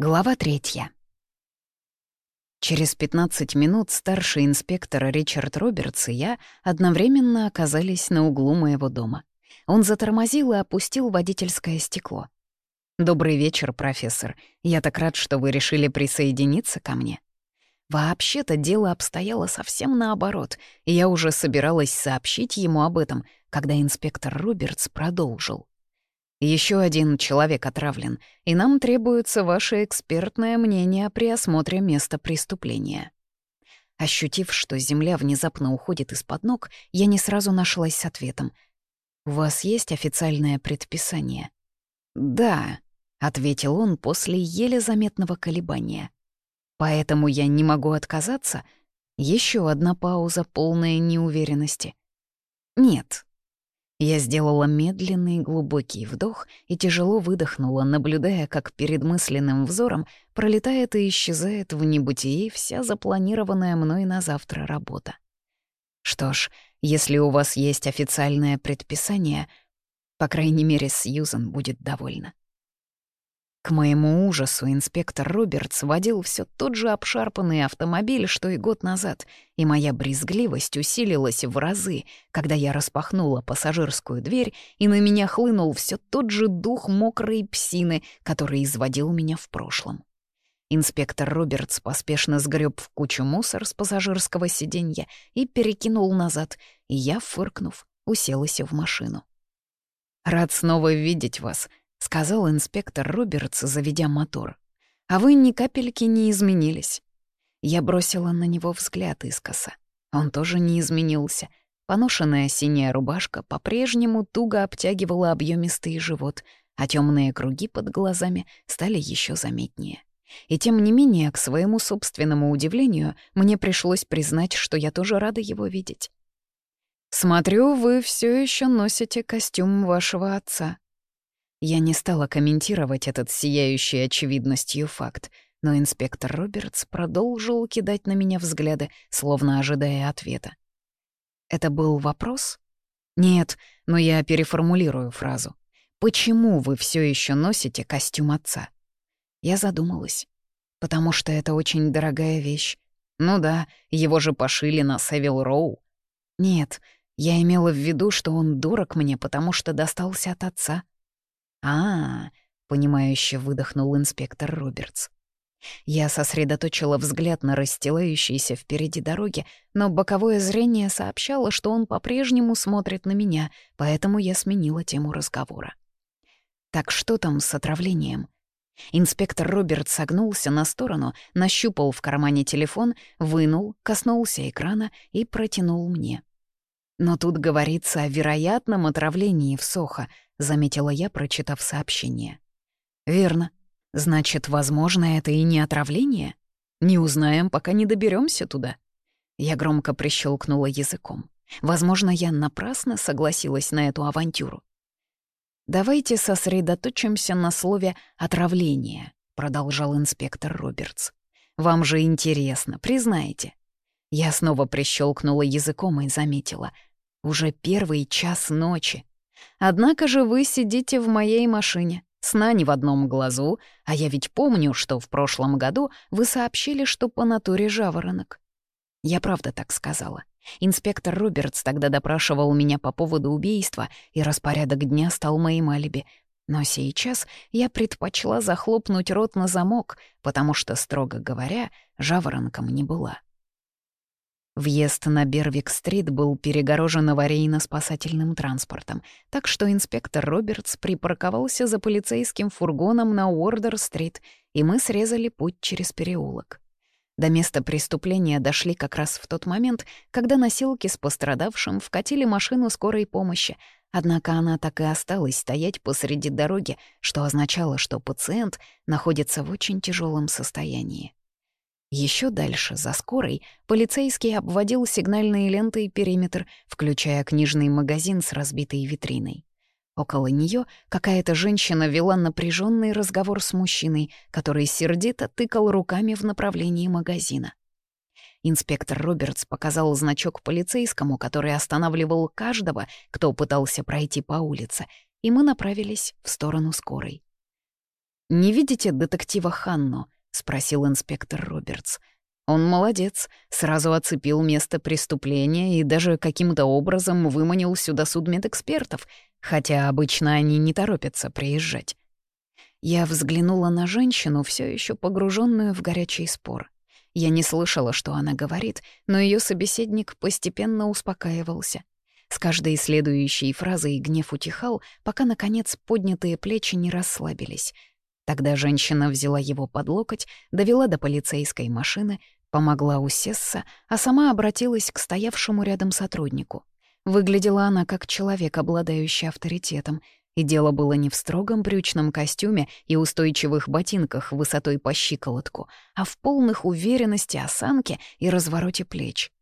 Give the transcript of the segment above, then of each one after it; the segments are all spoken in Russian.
Глава третья. Через 15 минут старший инспектор Ричард Робертс и я одновременно оказались на углу моего дома. Он затормозил и опустил водительское стекло. «Добрый вечер, профессор. Я так рад, что вы решили присоединиться ко мне». Вообще-то дело обстояло совсем наоборот, и я уже собиралась сообщить ему об этом, когда инспектор Робертс продолжил. Еще один человек отравлен, и нам требуется ваше экспертное мнение при осмотре места преступления». Ощутив, что земля внезапно уходит из-под ног, я не сразу нашлась с ответом. «У вас есть официальное предписание?» «Да», — ответил он после еле заметного колебания. «Поэтому я не могу отказаться?» Еще одна пауза, полная неуверенности. «Нет, я сделала медленный глубокий вдох и тяжело выдохнула, наблюдая, как перед мысленным взором пролетает и исчезает в небытии вся запланированная мной на завтра работа. Что ж, если у вас есть официальное предписание, по крайней мере, Сьюзан будет довольна. К моему ужасу инспектор Робертс водил все тот же обшарпанный автомобиль, что и год назад, и моя брезгливость усилилась в разы, когда я распахнула пассажирскую дверь, и на меня хлынул все тот же дух мокрой псины, который изводил меня в прошлом. Инспектор Робертс поспешно сгреб в кучу мусор с пассажирского сиденья и перекинул назад, и я, фыркнув, уселась в машину. «Рад снова видеть вас», — сказал инспектор Робертс, заведя мотор. «А вы ни капельки не изменились». Я бросила на него взгляд искоса. Он тоже не изменился. Поношенная синяя рубашка по-прежнему туго обтягивала объемистый живот, а темные круги под глазами стали еще заметнее. И тем не менее, к своему собственному удивлению, мне пришлось признать, что я тоже рада его видеть. «Смотрю, вы все еще носите костюм вашего отца», я не стала комментировать этот сияющий очевидностью факт, но инспектор Робертс продолжил кидать на меня взгляды, словно ожидая ответа. Это был вопрос? Нет, но я переформулирую фразу. «Почему вы все еще носите костюм отца?» Я задумалась. «Потому что это очень дорогая вещь. Ну да, его же пошили на Севил Роу. Нет, я имела в виду, что он дорог мне, потому что достался от отца а, понимающе выдохнул инспектор Робертс. Я сосредоточила взгляд на расстилающейся впереди дороги, но боковое зрение сообщало, что он по-прежнему смотрит на меня, поэтому я сменила тему разговора. «Так что там с отравлением?» Инспектор Роберт согнулся на сторону, нащупал в кармане телефон, вынул, коснулся экрана и протянул мне. Но тут говорится о вероятном отравлении в Сохо, — заметила я, прочитав сообщение. «Верно. Значит, возможно, это и не отравление? Не узнаем, пока не доберемся туда». Я громко прищелкнула языком. Возможно, я напрасно согласилась на эту авантюру. «Давайте сосредоточимся на слове «отравление», — продолжал инспектор Робертс. «Вам же интересно, признайте». Я снова прищелкнула языком и заметила. Уже первый час ночи. Однако же вы сидите в моей машине, сна не в одном глазу, а я ведь помню, что в прошлом году вы сообщили, что по натуре жаворонок. Я правда так сказала. Инспектор Робертс тогда допрашивал меня по поводу убийства, и распорядок дня стал моим алиби. Но сейчас я предпочла захлопнуть рот на замок, потому что, строго говоря, жаворонком не была. Въезд на Бервик-стрит был перегорожен аварийно-спасательным транспортом, так что инспектор Робертс припарковался за полицейским фургоном на Уордер-стрит, и мы срезали путь через переулок. До места преступления дошли как раз в тот момент, когда носилки с пострадавшим вкатили машину скорой помощи, однако она так и осталась стоять посреди дороги, что означало, что пациент находится в очень тяжелом состоянии. Еще дальше, за скорой, полицейский обводил сигнальные ленты и периметр, включая книжный магазин с разбитой витриной. Около нее какая-то женщина вела напряженный разговор с мужчиной, который сердито тыкал руками в направлении магазина. Инспектор Робертс показал значок полицейскому, который останавливал каждого, кто пытался пройти по улице, и мы направились в сторону скорой. «Не видите детектива Ханну?» — спросил инспектор Робертс. Он молодец, сразу оцепил место преступления и даже каким-то образом выманил сюда судмедэкспертов, хотя обычно они не торопятся приезжать. Я взглянула на женщину, все еще погруженную в горячий спор. Я не слышала, что она говорит, но ее собеседник постепенно успокаивался. С каждой следующей фразой гнев утихал, пока, наконец, поднятые плечи не расслабились. Тогда женщина взяла его под локоть, довела до полицейской машины, помогла усесться, а сама обратилась к стоявшему рядом сотруднику. Выглядела она как человек, обладающий авторитетом, и дело было не в строгом брючном костюме и устойчивых ботинках высотой по щиколотку, а в полных уверенности осанке и развороте плеч.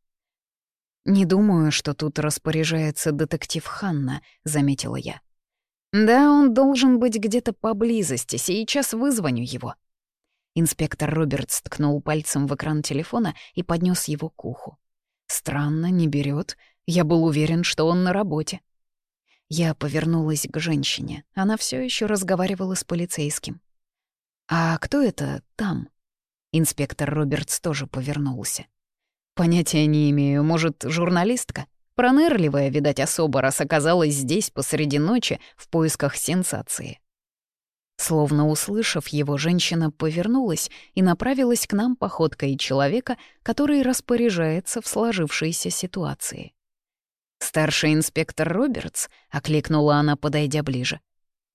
«Не думаю, что тут распоряжается детектив Ханна», — заметила я. «Да, он должен быть где-то поблизости, сейчас вызвоню его». Инспектор Робертс ткнул пальцем в экран телефона и поднес его к уху. «Странно, не берет. Я был уверен, что он на работе». Я повернулась к женщине. Она все еще разговаривала с полицейским. «А кто это там?» Инспектор Робертс тоже повернулся. Понятия не имею, может, журналистка? Пронырливая, видать, особо, раз оказалась здесь посреди ночи в поисках сенсации. Словно услышав его, женщина повернулась и направилась к нам походкой человека, который распоряжается в сложившейся ситуации. «Старший инспектор Робертс?» — окликнула она, подойдя ближе.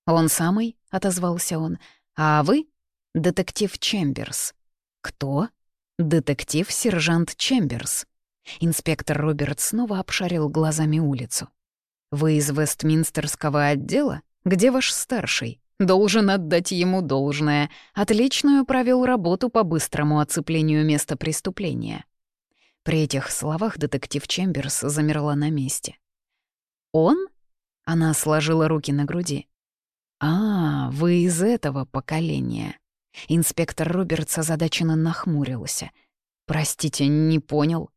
«Он самый?» — отозвался он. «А вы?» «Детектив Чемберс». «Кто?» Детектив-сержант Чемберс. Инспектор Роберт снова обшарил глазами улицу. «Вы из Вестминстерского отдела? Где ваш старший? Должен отдать ему должное. Отличную провел работу по быстрому оцеплению места преступления». При этих словах детектив Чемберс замерла на месте. «Он?» — она сложила руки на груди. «А, вы из этого поколения. Инспектор Робертс озадаченно нахмурился. «Простите, не понял».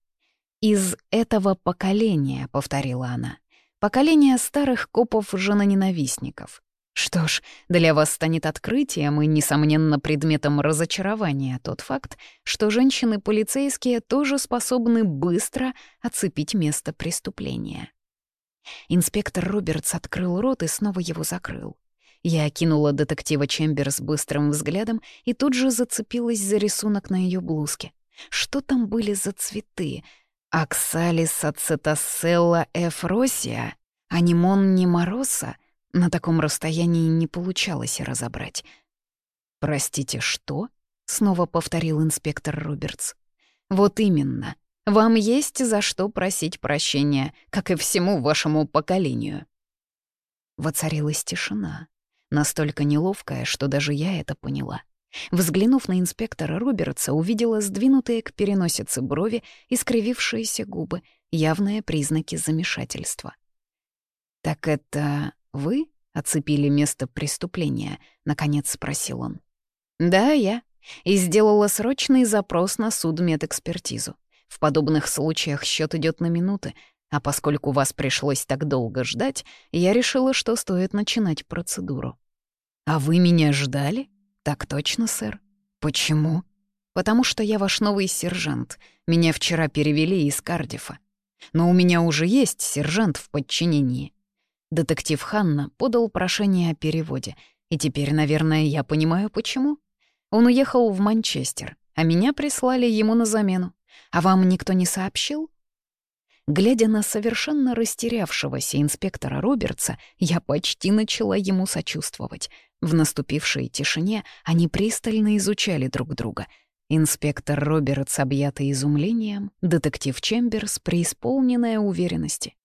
«Из этого поколения», — повторила она. «Поколение старых копов-женоненавистников. Что ж, для вас станет открытием и, несомненно, предметом разочарования тот факт, что женщины-полицейские тоже способны быстро оцепить место преступления». Инспектор Робертс открыл рот и снова его закрыл. Я окинула детектива Чемберс быстрым взглядом и тут же зацепилась за рисунок на ее блузке. Что там были за цветы? Аксалис ацетоселла эфросия? Анимон немороса? На таком расстоянии не получалось разобрать. «Простите, что?» — снова повторил инспектор Робертс. «Вот именно. Вам есть за что просить прощения, как и всему вашему поколению». Воцарилась тишина настолько неловкая, что даже я это поняла. Взглянув на инспектора Робертса, увидела сдвинутые к переносице брови и скривившиеся губы, явные признаки замешательства. «Так это вы оцепили место преступления?» — наконец спросил он. «Да, я. И сделала срочный запрос на судмедэкспертизу. В подобных случаях счет идет на минуты, а поскольку вас пришлось так долго ждать, я решила, что стоит начинать процедуру. «А вы меня ждали?» «Так точно, сэр». «Почему?» «Потому что я ваш новый сержант. Меня вчера перевели из Кардифа. Но у меня уже есть сержант в подчинении». Детектив Ханна подал прошение о переводе, и теперь, наверное, я понимаю, почему. Он уехал в Манчестер, а меня прислали ему на замену. А вам никто не сообщил? Глядя на совершенно растерявшегося инспектора Робертса, я почти начала ему сочувствовать. В наступившей тишине они пристально изучали друг друга. Инспектор Робертс, объятый изумлением, детектив Чемберс, преисполненная уверенности.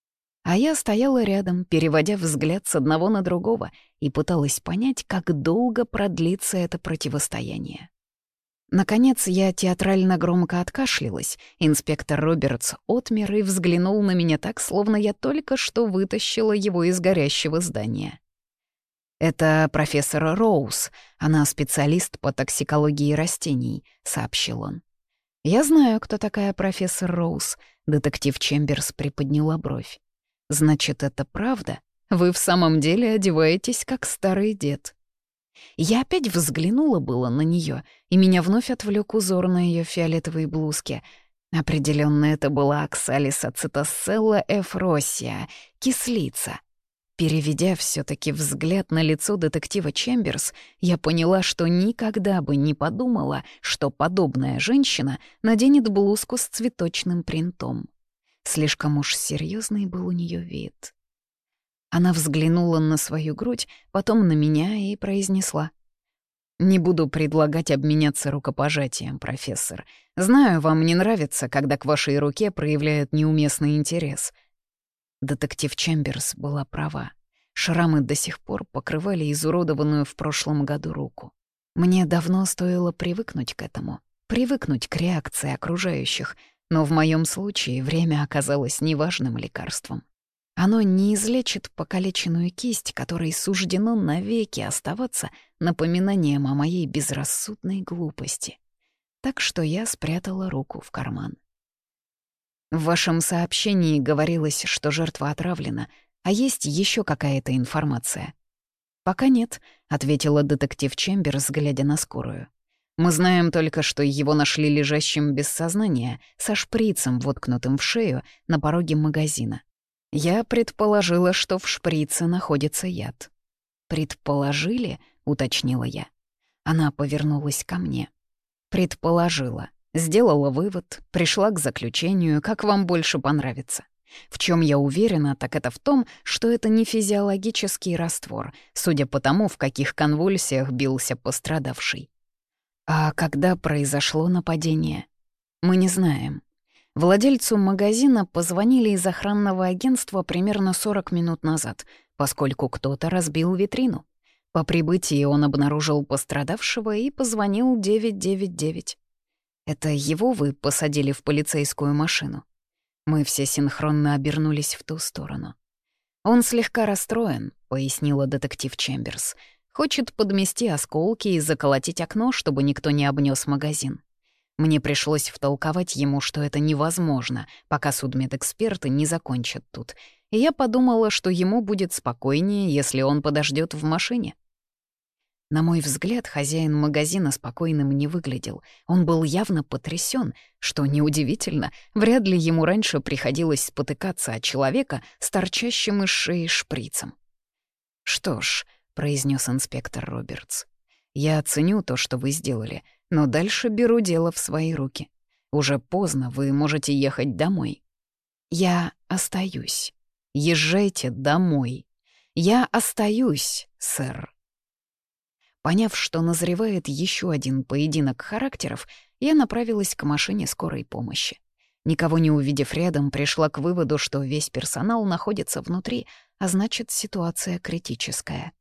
А я стояла рядом, переводя взгляд с одного на другого, и пыталась понять, как долго продлится это противостояние. Наконец я театрально громко откашлялась. Инспектор Робертс отмер и взглянул на меня так, словно я только что вытащила его из горящего здания. «Это профессор Роуз. Она специалист по токсикологии растений», — сообщил он. «Я знаю, кто такая профессор Роуз», — детектив Чемберс приподняла бровь. «Значит, это правда? Вы в самом деле одеваетесь как старый дед». Я опять взглянула было на нее, и меня вновь отвлек узор на ее фиолетовой блузке. Определенно это была Оксалис ацетосцелла эфросия, кислица. Переведя все таки взгляд на лицо детектива Чемберс, я поняла, что никогда бы не подумала, что подобная женщина наденет блузку с цветочным принтом. Слишком уж серьезный был у нее вид. Она взглянула на свою грудь, потом на меня и произнесла. «Не буду предлагать обменяться рукопожатием, профессор. Знаю, вам не нравится, когда к вашей руке проявляют неуместный интерес». Детектив Чемберс была права. Шрамы до сих пор покрывали изуродованную в прошлом году руку. Мне давно стоило привыкнуть к этому, привыкнуть к реакции окружающих, но в моем случае время оказалось неважным лекарством. Оно не излечит покалеченную кисть, которой суждено навеки оставаться напоминанием о моей безрассудной глупости. Так что я спрятала руку в карман. В вашем сообщении говорилось, что жертва отравлена, а есть еще какая-то информация? «Пока нет», — ответила детектив Чемберс, глядя на скорую. «Мы знаем только, что его нашли лежащим без сознания, со шприцем, воткнутым в шею, на пороге магазина. Я предположила, что в шприце находится яд. «Предположили?» — уточнила я. Она повернулась ко мне. «Предположила. Сделала вывод, пришла к заключению, как вам больше понравится. В чем я уверена, так это в том, что это не физиологический раствор, судя по тому, в каких конвульсиях бился пострадавший. А когда произошло нападение? Мы не знаем. Владельцу магазина позвонили из охранного агентства примерно 40 минут назад, поскольку кто-то разбил витрину. По прибытии он обнаружил пострадавшего и позвонил 999. «Это его вы посадили в полицейскую машину?» Мы все синхронно обернулись в ту сторону. «Он слегка расстроен», — пояснила детектив Чемберс. «Хочет подмести осколки и заколотить окно, чтобы никто не обнес магазин. Мне пришлось втолковать ему, что это невозможно, пока судмедэксперты не закончат тут. И я подумала, что ему будет спокойнее, если он подождет в машине. На мой взгляд, хозяин магазина спокойным не выглядел. Он был явно потрясен, что неудивительно, вряд ли ему раньше приходилось спотыкаться от человека с торчащим из шеи шприцем. «Что ж», — произнес инспектор Робертс, — «я оценю то, что вы сделали, но дальше беру дело в свои руки. Уже поздно, вы можете ехать домой. Я остаюсь. Езжайте домой. Я остаюсь, сэр. Поняв, что назревает еще один поединок характеров, я направилась к машине скорой помощи. Никого не увидев рядом, пришла к выводу, что весь персонал находится внутри, а значит, ситуация критическая.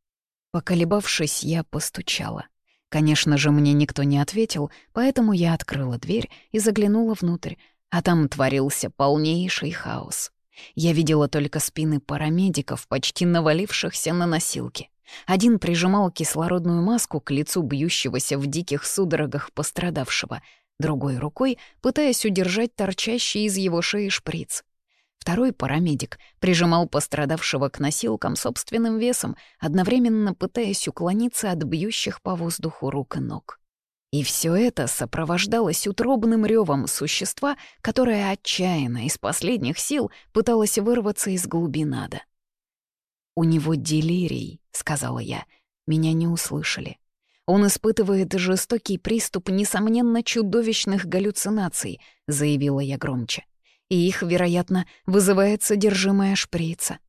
Поколебавшись, я постучала. Конечно же, мне никто не ответил, поэтому я открыла дверь и заглянула внутрь, а там творился полнейший хаос. Я видела только спины парамедиков, почти навалившихся на носилки. Один прижимал кислородную маску к лицу бьющегося в диких судорогах пострадавшего, другой рукой пытаясь удержать торчащий из его шеи шприц. Второй парамедик прижимал пострадавшего к носилкам собственным весом, одновременно пытаясь уклониться от бьющих по воздуху рук и ног. И все это сопровождалось утробным ревом существа, которое отчаянно из последних сил пыталось вырваться из глубин ада. «У него делирий», — сказала я. Меня не услышали. «Он испытывает жестокий приступ, несомненно, чудовищных галлюцинаций», — заявила я громче и их, вероятно, вызывает содержимое шприца.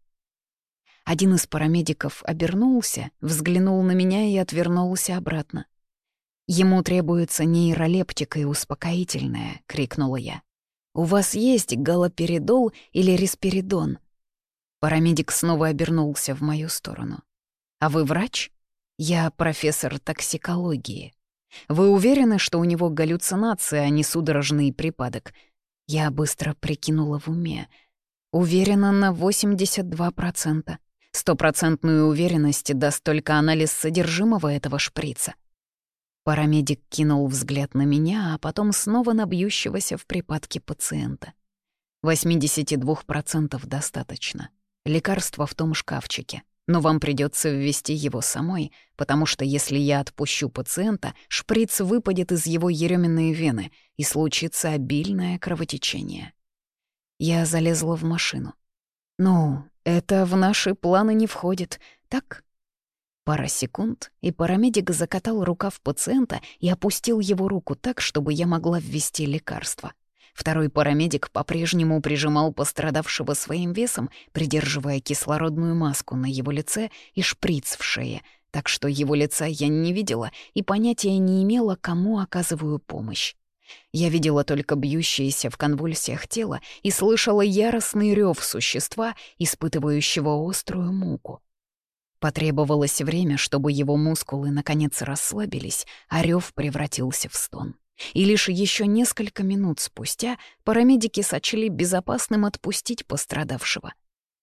Один из парамедиков обернулся, взглянул на меня и отвернулся обратно. «Ему требуется нейролептика и успокоительное», — крикнула я. «У вас есть галоперидол или респиридон?» Парамедик снова обернулся в мою сторону. «А вы врач?» «Я профессор токсикологии. Вы уверены, что у него галлюцинация, а не судорожный припадок?» Я быстро прикинула в уме. Уверена на 82%. Стопроцентную уверенность даст только анализ содержимого этого шприца. Парамедик кинул взгляд на меня, а потом снова на бьющегося в припадке пациента. 82% достаточно. Лекарство в том шкафчике. но вам придется ввести его самой, потому что если я отпущу пациента, шприц выпадет из его еременные вены и случится обильное кровотечение. Я залезла в машину. «Ну, это в наши планы не входит, так?» Пара секунд, и парамедик закатал рукав пациента и опустил его руку так, чтобы я могла ввести лекарство. Второй парамедик по-прежнему прижимал пострадавшего своим весом, придерживая кислородную маску на его лице и шприц в шее, так что его лица я не видела и понятия не имела, кому оказываю помощь. Я видела только бьющееся в конвульсиях тело и слышала яростный рев существа, испытывающего острую муку. Потребовалось время, чтобы его мускулы наконец расслабились, а рев превратился в стон. И лишь еще несколько минут спустя парамедики сочли безопасным отпустить пострадавшего.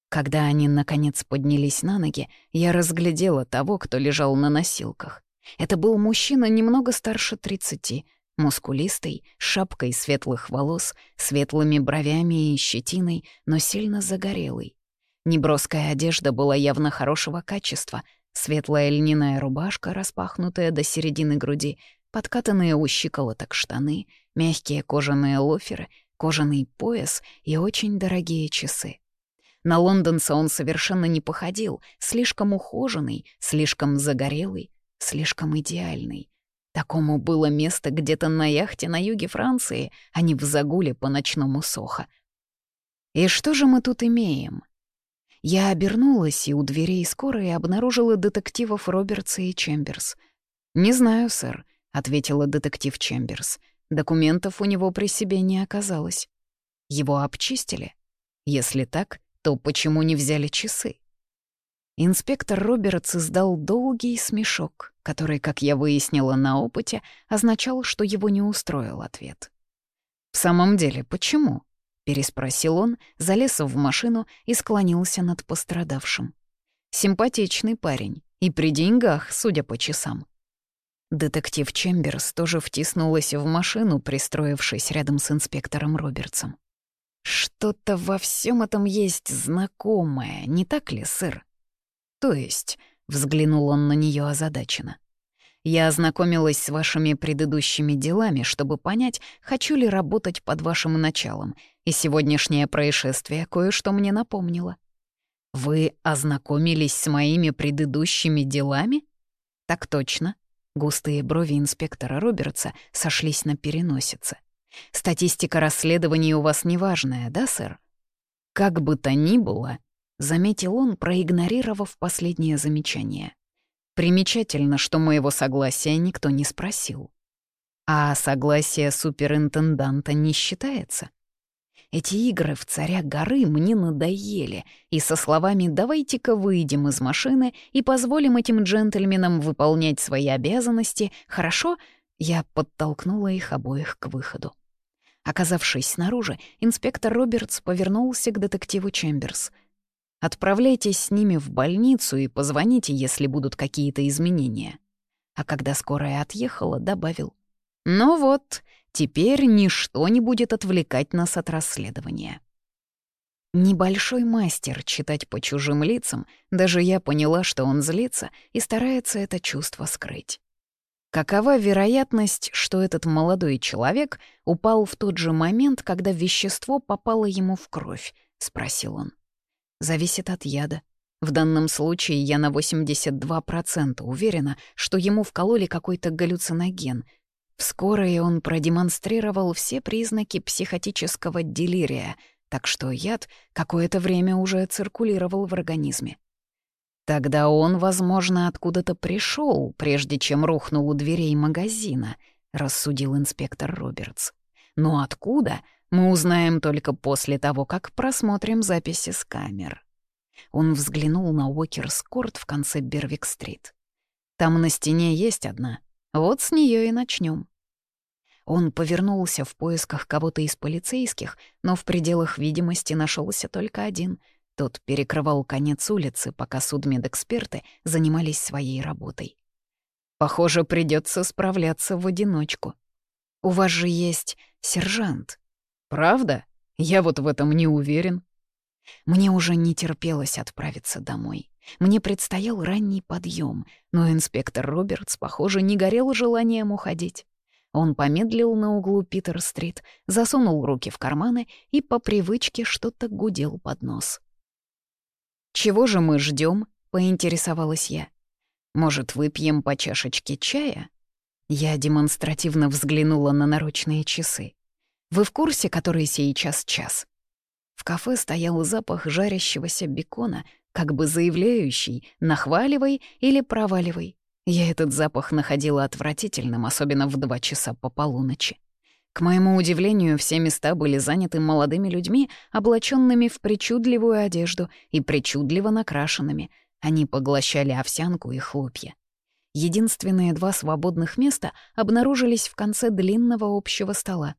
Когда они, наконец, поднялись на ноги, я разглядела того, кто лежал на носилках. Это был мужчина немного старше тридцати, мускулистый, с шапкой светлых волос, светлыми бровями и щетиной, но сильно загорелый. Неброская одежда была явно хорошего качества, светлая льняная рубашка, распахнутая до середины груди, подкатанные у щиколоток штаны, мягкие кожаные лоферы, кожаный пояс и очень дорогие часы. На лондонца он совершенно не походил, слишком ухоженный, слишком загорелый, слишком идеальный. Такому было место где-то на яхте на юге Франции, а не в загуле по ночному Сохо. И что же мы тут имеем? Я обернулась и у дверей скорой обнаружила детективов Робертса и Чемберс. «Не знаю, сэр», — ответила детектив Чемберс. Документов у него при себе не оказалось. Его обчистили? Если так, то почему не взяли часы? Инспектор Робертс издал долгий смешок, который, как я выяснила на опыте, означал, что его не устроил ответ. «В самом деле, почему?» — переспросил он, залез в машину и склонился над пострадавшим. «Симпатичный парень, и при деньгах, судя по часам. Детектив Чемберс тоже втиснулась в машину, пристроившись рядом с инспектором Робертсом. «Что-то во всем этом есть знакомое, не так ли, сэр?» «То есть», — взглянул он на нее озадаченно, «я ознакомилась с вашими предыдущими делами, чтобы понять, хочу ли работать под вашим началом, и сегодняшнее происшествие кое-что мне напомнило». «Вы ознакомились с моими предыдущими делами?» «Так точно», Густые брови инспектора Робертса сошлись на переносице. «Статистика расследований у вас неважная, да, сэр?» «Как бы то ни было», — заметил он, проигнорировав последнее замечание. «Примечательно, что моего согласия никто не спросил». «А согласие суперинтенданта не считается?» Эти игры в царя горы мне надоели, и со словами «давайте-ка выйдем из машины и позволим этим джентльменам выполнять свои обязанности, хорошо?» я подтолкнула их обоих к выходу. Оказавшись снаружи, инспектор Робертс повернулся к детективу Чемберс. «Отправляйтесь с ними в больницу и позвоните, если будут какие-то изменения». А когда скорая отъехала, добавил. «Ну вот, Теперь ничто не будет отвлекать нас от расследования. Небольшой мастер читать по чужим лицам, даже я поняла, что он злится и старается это чувство скрыть. Какова вероятность, что этот молодой человек упал в тот же момент, когда вещество попало ему в кровь? — спросил он. Зависит от яда. В данном случае я на 82% уверена, что ему вкололи какой-то галлюциноген, Вскоре он продемонстрировал все признаки психотического делирия, так что яд какое-то время уже циркулировал в организме. Тогда он, возможно, откуда-то пришел, прежде чем рухнул у дверей магазина, рассудил инспектор Робертс. Но откуда, мы узнаем только после того, как просмотрим записи с камер. Он взглянул на Уокерс-Корт в конце Бервик-стрит. Там на стене есть одна, вот с нее и начнем. Он повернулся в поисках кого-то из полицейских, но в пределах видимости нашелся только один. Тот перекрывал конец улицы, пока судмедэксперты занимались своей работой. Похоже, придется справляться в одиночку. У вас же есть сержант. Правда? Я вот в этом не уверен. Мне уже не терпелось отправиться домой. Мне предстоял ранний подъем, но инспектор Робертс, похоже, не горел желанием уходить. Он помедлил на углу Питер-стрит, засунул руки в карманы и по привычке что-то гудел под нос. «Чего же мы ждем? поинтересовалась я. «Может, выпьем по чашечке чая?» Я демонстративно взглянула на наручные часы. «Вы в курсе, который сейчас час?» В кафе стоял запах жарящегося бекона, как бы заявляющий «нахваливай» или «проваливай». Я этот запах находила отвратительным, особенно в два часа по полуночи. К моему удивлению, все места были заняты молодыми людьми, облаченными в причудливую одежду и причудливо накрашенными. Они поглощали овсянку и хлопья. Единственные два свободных места обнаружились в конце длинного общего стола.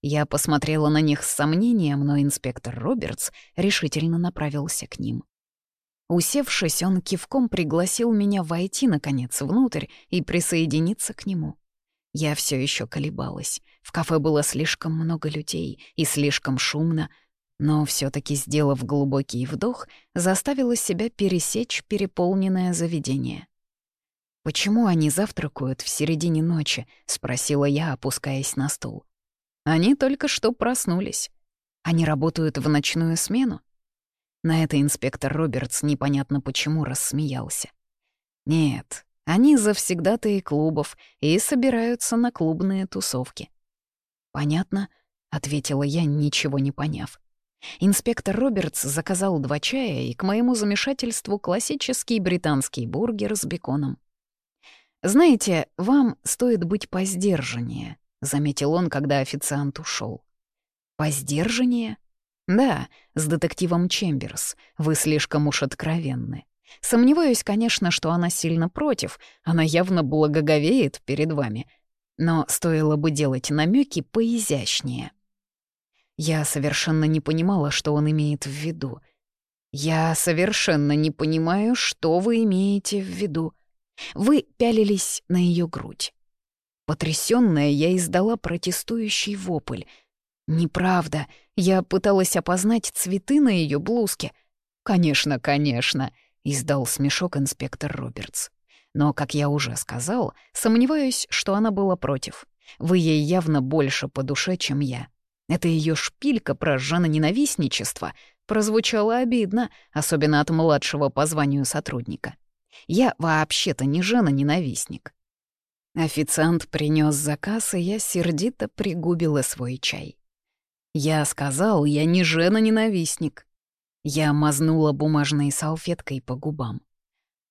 Я посмотрела на них с сомнением, но инспектор Робертс решительно направился к ним. Усевшись, он кивком пригласил меня войти, наконец, внутрь и присоединиться к нему. Я все еще колебалась. В кафе было слишком много людей и слишком шумно, но все таки сделав глубокий вдох, заставила себя пересечь переполненное заведение. «Почему они завтракают в середине ночи?» — спросила я, опускаясь на стул. «Они только что проснулись. Они работают в ночную смену?» На это инспектор Робертс непонятно почему рассмеялся. «Нет, они завсегдатые клубов и собираются на клубные тусовки». «Понятно», — ответила я, ничего не поняв. Инспектор Робертс заказал два чая и, к моему замешательству, классический британский бургер с беконом. «Знаете, вам стоит быть поздержаннее», — заметил он, когда официант ушел. «Поздержаннее?» «Да, с детективом Чемберс. Вы слишком уж откровенны. Сомневаюсь, конечно, что она сильно против, она явно благоговеет перед вами. Но стоило бы делать намеки поизящнее». Я совершенно не понимала, что он имеет в виду. «Я совершенно не понимаю, что вы имеете в виду», вы пялились на ее грудь. Потрясённая, я издала протестующий вопль. Неправда, я пыталась опознать цветы на ее блузке. «Конечно, конечно», — издал смешок инспектор Робертс. Но, как я уже сказал, сомневаюсь, что она была против. Вы ей явно больше по душе, чем я. Это ее шпилька про ненавистничество прозвучала обидно, особенно от младшего по званию сотрудника. Я вообще-то не жена-ненавистник. Официант принес заказ, и я сердито пригубила свой чай. Я сказал, я не жена-ненавистник. Я мазнула бумажной салфеткой по губам.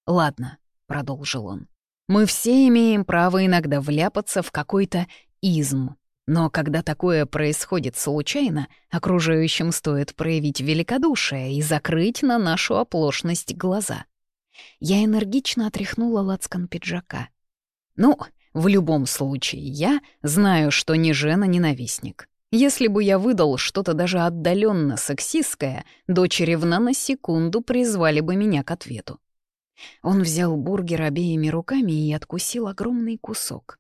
«Ладно», — продолжил он, — «мы все имеем право иногда вляпаться в какой-то изм. Но когда такое происходит случайно, окружающим стоит проявить великодушие и закрыть на нашу оплошность глаза. Я энергично отряхнула лацкан пиджака. «Ну, в любом случае, я знаю, что не жена-ненавистник. Если бы я выдал что-то даже отдаленно сексистское, дочери в наносекунду призвали бы меня к ответу». Он взял бургер обеими руками и откусил огромный кусок.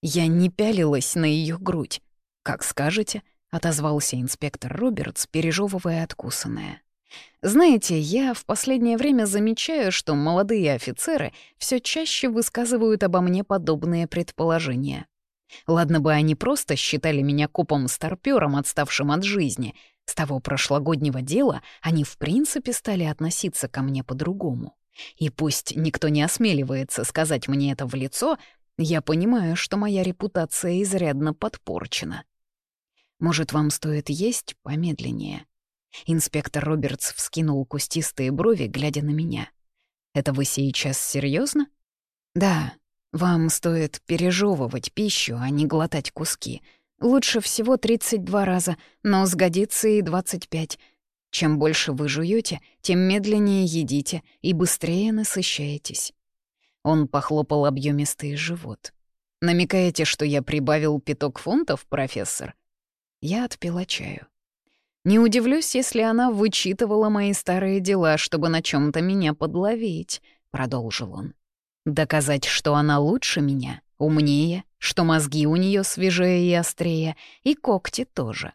Я не пялилась на ее грудь. «Как скажете», — отозвался инспектор Робертс, пережевывая откусанное. Знаете, я в последнее время замечаю, что молодые офицеры все чаще высказывают обо мне подобные предположения. Ладно бы они просто считали меня копом-старпёром, отставшим от жизни. С того прошлогоднего дела они в принципе стали относиться ко мне по-другому. И пусть никто не осмеливается сказать мне это в лицо, я понимаю, что моя репутация изрядно подпорчена. Может, вам стоит есть помедленнее? Инспектор Робертс вскинул кустистые брови, глядя на меня. «Это вы сейчас серьезно? «Да, вам стоит пережевывать пищу, а не глотать куски. Лучше всего 32 раза, но сгодится и 25. Чем больше вы жуете, тем медленнее едите и быстрее насыщаетесь». Он похлопал объемистый живот. «Намекаете, что я прибавил пяток фунтов, профессор?» Я отпила чаю. Не удивлюсь, если она вычитывала мои старые дела, чтобы на чем то меня подловить», — продолжил он. «Доказать, что она лучше меня, умнее, что мозги у нее свежее и острее, и когти тоже».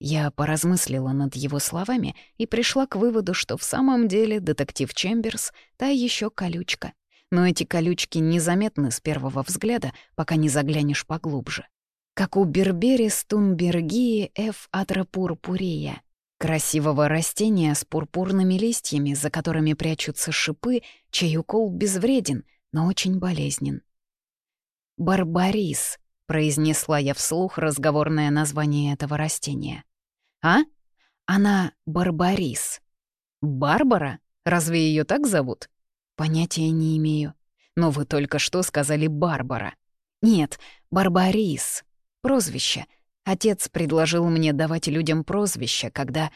Я поразмыслила над его словами и пришла к выводу, что в самом деле детектив Чемберс — та еще колючка. Но эти колючки незаметны с первого взгляда, пока не заглянешь поглубже. Как у Берберис тунбергии F. атрапурпурия, красивого растения с пурпурными листьями, за которыми прячутся шипы, чей укол безвреден, но очень болезнен. «Барбарис», — произнесла я вслух разговорное название этого растения. «А? Она Барбарис». «Барбара? Разве ее так зовут?» «Понятия не имею. Но вы только что сказали Барбара». «Нет, Барбарис. Прозвище. Отец предложил мне давать людям прозвища, когда...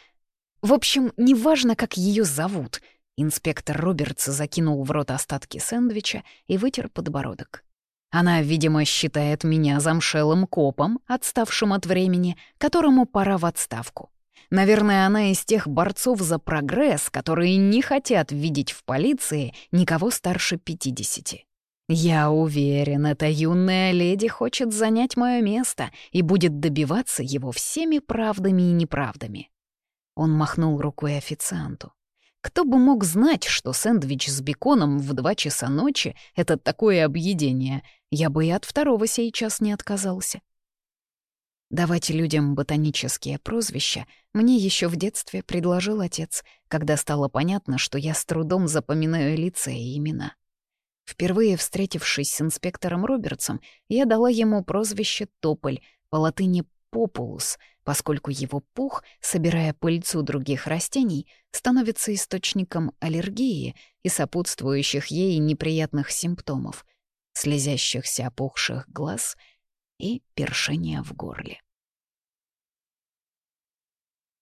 В общем, неважно, как ее зовут». Инспектор Робертс закинул в рот остатки сэндвича и вытер подбородок. Она, видимо, считает меня замшелым копом, отставшим от времени, которому пора в отставку. Наверное, она из тех борцов за прогресс, которые не хотят видеть в полиции никого старше 50. Я уверен, эта юная леди хочет занять мое место и будет добиваться его всеми правдами и неправдами. Он махнул рукой официанту. Кто бы мог знать, что сэндвич с беконом в два часа ночи — это такое объедение? Я бы и от второго сейчас не отказался. Давать людям ботанические прозвища мне еще в детстве предложил отец, когда стало понятно, что я с трудом запоминаю лица и имена. Впервые встретившись с инспектором Робертсом, я дала ему прозвище «Тополь», по латыни «популус», поскольку его пух, собирая пыльцу других растений, становится источником аллергии и сопутствующих ей неприятных симптомов — слезящихся опухших глаз и першения в горле.